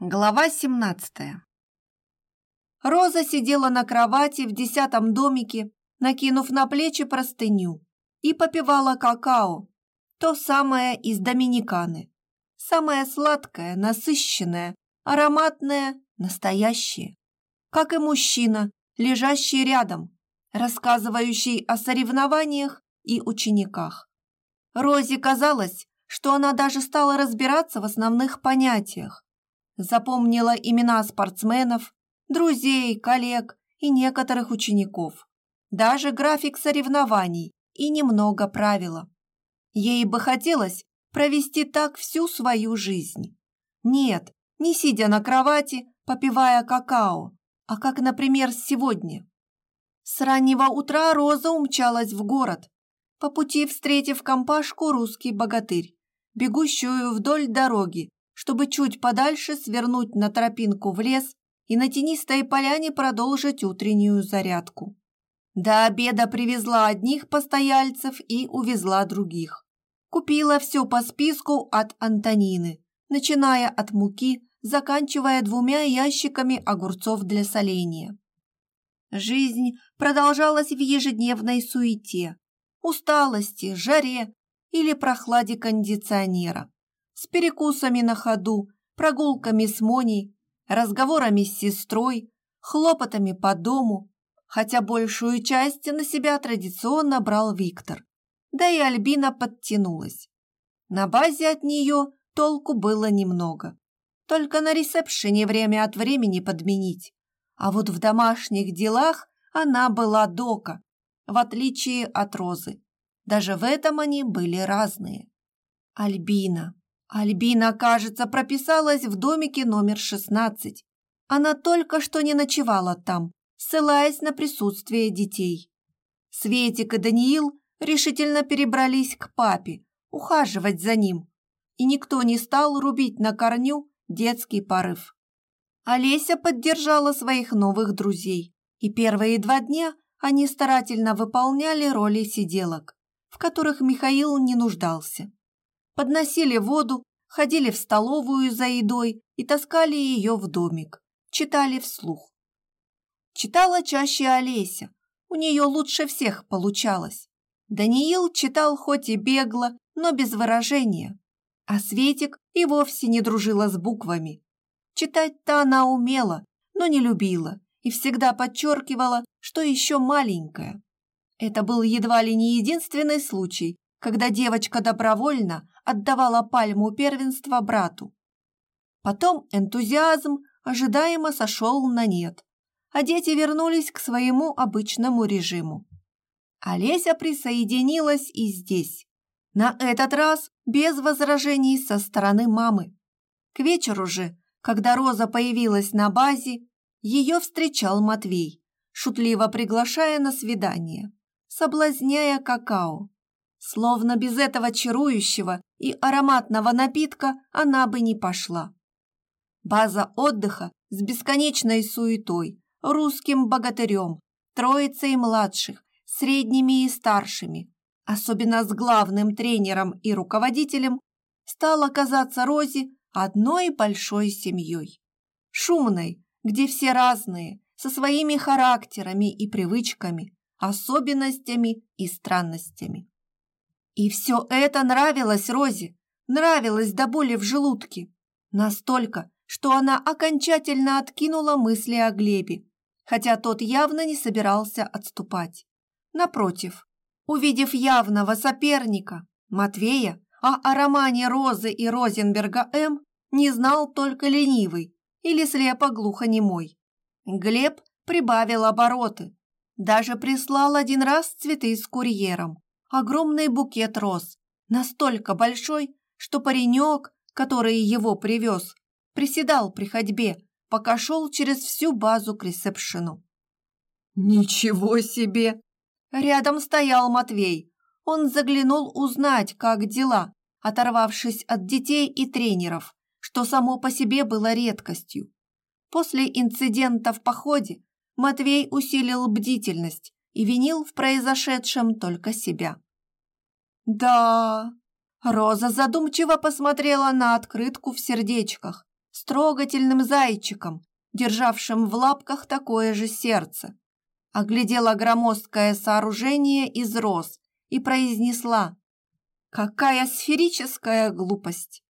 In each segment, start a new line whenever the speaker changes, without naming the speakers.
Глава 17 Роза сидела на кровати в десятом домике, накинув на плечи простыню, и попивала какао, то самое из Доминиканы. Самое сладкое, насыщенное, ароматное, настоящее. Как и мужчина, лежащий рядом, рассказывающий о соревнованиях и учениках. Розе казалось, что она даже стала разбираться в основных понятиях, запомнила имена спортсменов, друзей, коллег и некоторых учеников, даже график соревнований и немного правила. Ей бы хотелось провести так всю свою жизнь. Нет, не сидя на кровати, попивая какао, а как, например, сегодня. С раннего утра Роза умчалась в город, по пути встретив компашку русский богатырь, бегущую вдоль дороги чтобы чуть подальше свернуть на тропинку в лес и на тенистой поляне продолжить утреннюю зарядку. До обеда привезла одних постояльцев и увезла других. Купила все по списку от Антонины, начиная от муки, заканчивая двумя ящиками огурцов для соления. Жизнь продолжалась в ежедневной суете, усталости, жаре или прохладе кондиционера с перекусами на ходу, прогулками с Моней, разговорами с сестрой, хлопотами по дому, хотя большую часть на себя традиционно брал Виктор. Да и Альбина подтянулась. На базе от нее толку было немного. Только на ресепшене время от времени подменить. А вот в домашних делах она была дока, в отличие от Розы. Даже в этом они были разные. Альбина. Альбина, кажется, прописалась в домике номер 16. Она только что не ночевала там, ссылаясь на присутствие детей. Светик и Даниил решительно перебрались к папе, ухаживать за ним, и никто не стал рубить на корню детский порыв. Олеся поддержала своих новых друзей, и первые два дня они старательно выполняли роли сиделок, в которых Михаил не нуждался подносили воду, ходили в столовую за едой и таскали ее в домик, читали вслух. Читала чаще Олеся, у нее лучше всех получалось. Даниил читал хоть и бегло, но без выражения, а Светик и вовсе не дружила с буквами. Читать-то она умела, но не любила и всегда подчеркивала, что еще маленькая. Это был едва ли не единственный случай, когда девочка добровольно отдавала пальму первенства брату. Потом энтузиазм ожидаемо сошел на нет, а дети вернулись к своему обычному режиму. Олеся присоединилась и здесь. На этот раз без возражений со стороны мамы. К вечеру же, когда Роза появилась на базе, ее встречал Матвей, шутливо приглашая на свидание, соблазняя какао. Словно без этого чарующего и ароматного напитка она бы не пошла. База отдыха с бесконечной суетой, русским богатырем, троицей младших, средними и старшими, особенно с главным тренером и руководителем, стала казаться Розе одной большой семьей. Шумной, где все разные, со своими характерами и привычками, особенностями и странностями. И все это нравилось Розе, нравилось до боли в желудке. Настолько, что она окончательно откинула мысли о Глебе, хотя тот явно не собирался отступать. Напротив, увидев явного соперника, Матвея, а о романе Розы и Розенберга М. не знал только ленивый или слепо-глухонемой. Глеб прибавил обороты, даже прислал один раз цветы с курьером огромный букет роз, настолько большой, что паренек, который его привез, приседал при ходьбе, пока шел через всю базу к ресепшену. «Ничего себе!» Рядом стоял Матвей. Он заглянул узнать, как дела, оторвавшись от детей и тренеров, что само по себе было редкостью. После инцидента в походе Матвей усилил бдительность и винил в произошедшем только себя. «Да...» Роза задумчиво посмотрела на открытку в сердечках, с трогательным зайчиком, державшим в лапках такое же сердце. Оглядела громоздкое сооружение из роз и произнесла «Какая сферическая глупость!»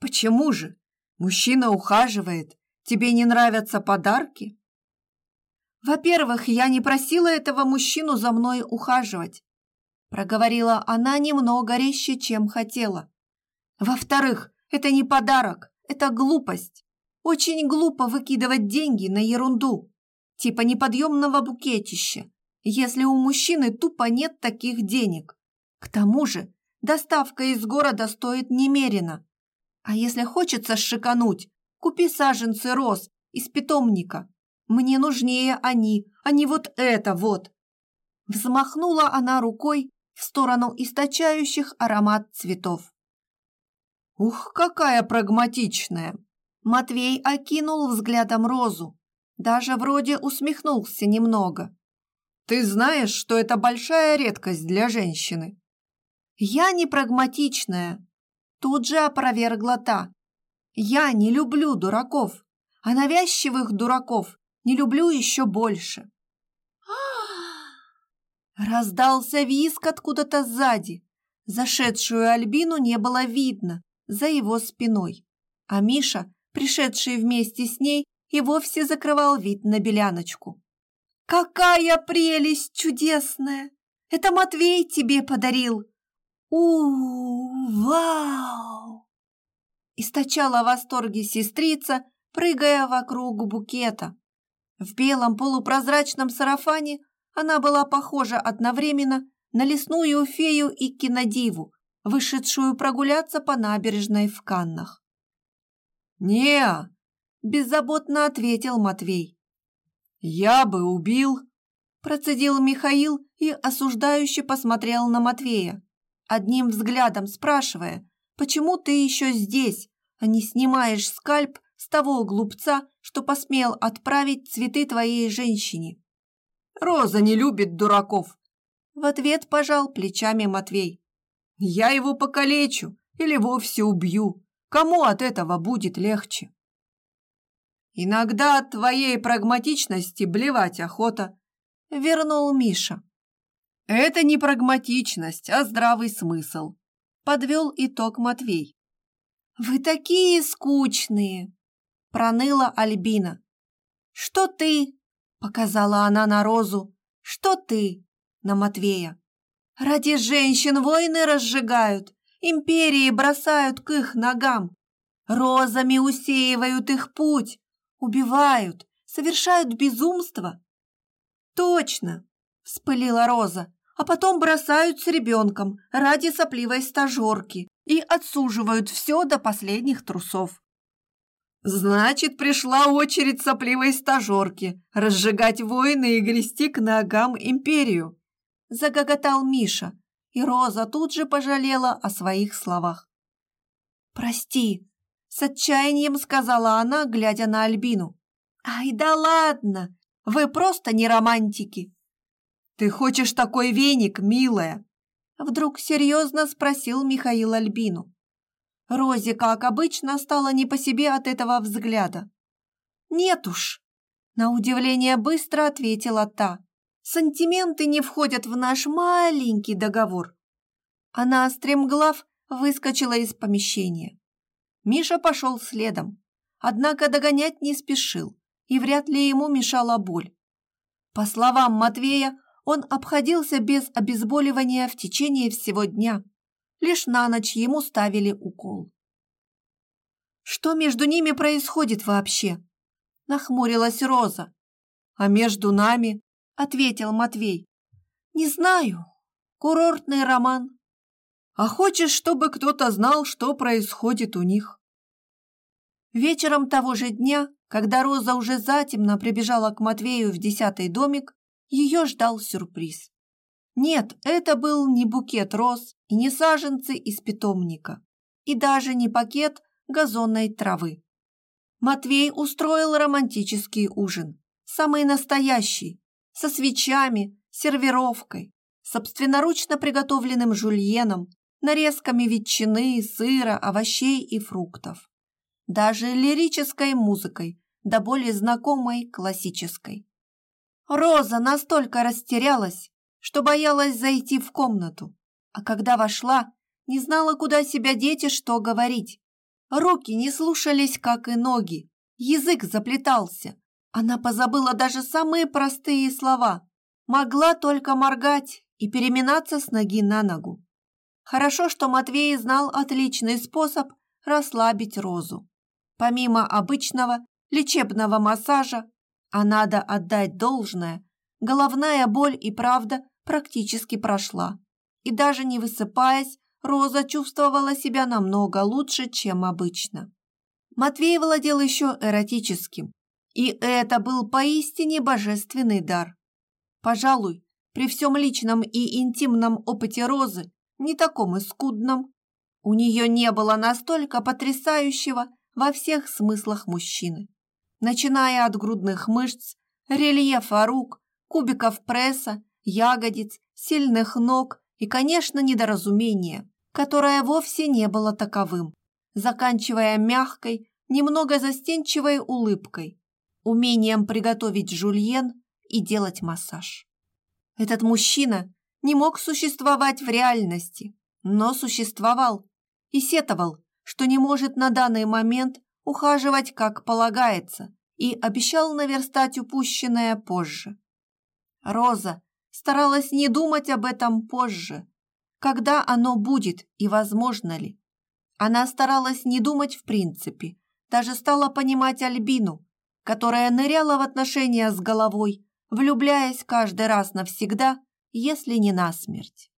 «Почему же? Мужчина ухаживает, тебе не нравятся подарки?» «Во-первых, я не просила этого мужчину за мной ухаживать», проговорила она немного резче, чем хотела. «Во-вторых, это не подарок, это глупость. Очень глупо выкидывать деньги на ерунду, типа неподъемного букетища, если у мужчины тупо нет таких денег. К тому же доставка из города стоит немерено. А если хочется шикануть, купи саженцы роз из питомника. Мне нужнее они, а не вот это вот. Взмахнула она рукой в сторону источающих аромат цветов. Ух, какая прагматичная! Матвей окинул взглядом Розу. Даже вроде усмехнулся немного. Ты знаешь, что это большая редкость для женщины. Я не прагматичная. Тут же опровергла та. Я не люблю дураков, а навязчивых дураков не люблю еще больше. Раздался виск откуда-то сзади. Зашедшую Альбину не было видно за его спиной, а Миша, пришедший вместе с ней, и вовсе закрывал вид на беляночку. «Какая прелесть чудесная! Это Матвей тебе подарил! у вау!» Источала в восторге сестрица, прыгая вокруг букета. В белом полупрозрачном сарафане она была похожа одновременно на лесную фею и кинодиву, вышедшую прогуляться по набережной в Каннах. не беззаботно ответил Матвей. «Я бы убил!» Процедил Михаил и осуждающе посмотрел на Матвея, одним взглядом спрашивая, почему ты еще здесь, а не снимаешь скальп с того глупца, что посмел отправить цветы твоей женщине. Роза не любит дураков. В ответ пожал плечами Матвей. Я его покалечу или вовсе убью. Кому от этого будет легче? Иногда от твоей прагматичности блевать охота, вернул Миша. Это не прагматичность, а здравый смысл, подвел итог Матвей. Вы такие скучные, проныла Альбина. Что ты? показала она на Розу. Что ты? на Матвея. Ради женщин войны разжигают, империи бросают к их ногам, розами усеивают их путь, убивают, совершают безумство. Точно, вспылила Роза, а потом бросают с ребенком ради сопливой стажерки и отсуживают все до последних трусов. Значит, пришла очередь сопливой стажерки разжигать войны и грести к ногам империю. Загоготал Миша, и Роза тут же пожалела о своих словах. «Прости», — с отчаянием сказала она, глядя на Альбину. «Ай да ладно, вы просто не романтики». «Ты хочешь такой веник, милая?» Вдруг серьезно спросил Михаил Альбину. Розе, как обычно, стало не по себе от этого взгляда. «Нет уж», — на удивление быстро ответила та. «Сантименты не входят в наш маленький договор». Она стремглав выскочила из помещения. Миша пошел следом, однако догонять не спешил, и вряд ли ему мешала боль. По словам Матвея, он обходился без обезболивания в течение всего дня. Лишь на ночь ему ставили укол. «Что между ними происходит вообще?» Нахмурилась Роза. «А между нами?» Ответил Матвей. «Не знаю. Курортный роман. А хочешь, чтобы кто-то знал, что происходит у них?» Вечером того же дня, когда Роза уже затемно прибежала к Матвею в десятый домик, ее ждал сюрприз. Нет, это был не букет роз и не саженцы из питомника, и даже не пакет газонной травы. Матвей устроил романтический ужин, самый настоящий, со свечами, сервировкой, собственноручно приготовленным жульеном, нарезками ветчины, сыра, овощей и фруктов. даже лирической музыкой, да более знакомой классической. Роза настолько растерялась, что боялась зайти в комнату, а когда вошла, не знала, куда себя деть и что говорить. Руки не слушались, как и ноги, язык заплетался. Она позабыла даже самые простые слова, могла только моргать и переминаться с ноги на ногу. Хорошо, что Матвей знал отличный способ расслабить Розу. Помимо обычного лечебного массажа, а надо отдать должное, головная боль и правда практически прошла. И даже не высыпаясь, Роза чувствовала себя намного лучше, чем обычно. Матвей владел еще эротическим, и это был поистине божественный дар. Пожалуй, при всем личном и интимном опыте Розы, не таком и скудном, у нее не было настолько потрясающего во всех смыслах мужчины. Начиная от грудных мышц, рельефа рук, кубиков пресса, ягодиц, сильных ног и, конечно, недоразумения, которое вовсе не было таковым, заканчивая мягкой, немного застенчивой улыбкой, умением приготовить жульен и делать массаж. Этот мужчина не мог существовать в реальности, но существовал и сетовал, что не может на данный момент ухаживать как полагается и обещал наверстать упущенное позже. Роза старалась не думать об этом позже, когда оно будет и возможно ли. Она старалась не думать в принципе, даже стала понимать Альбину, которая ныряла в отношения с головой, влюбляясь каждый раз навсегда, если не насмерть.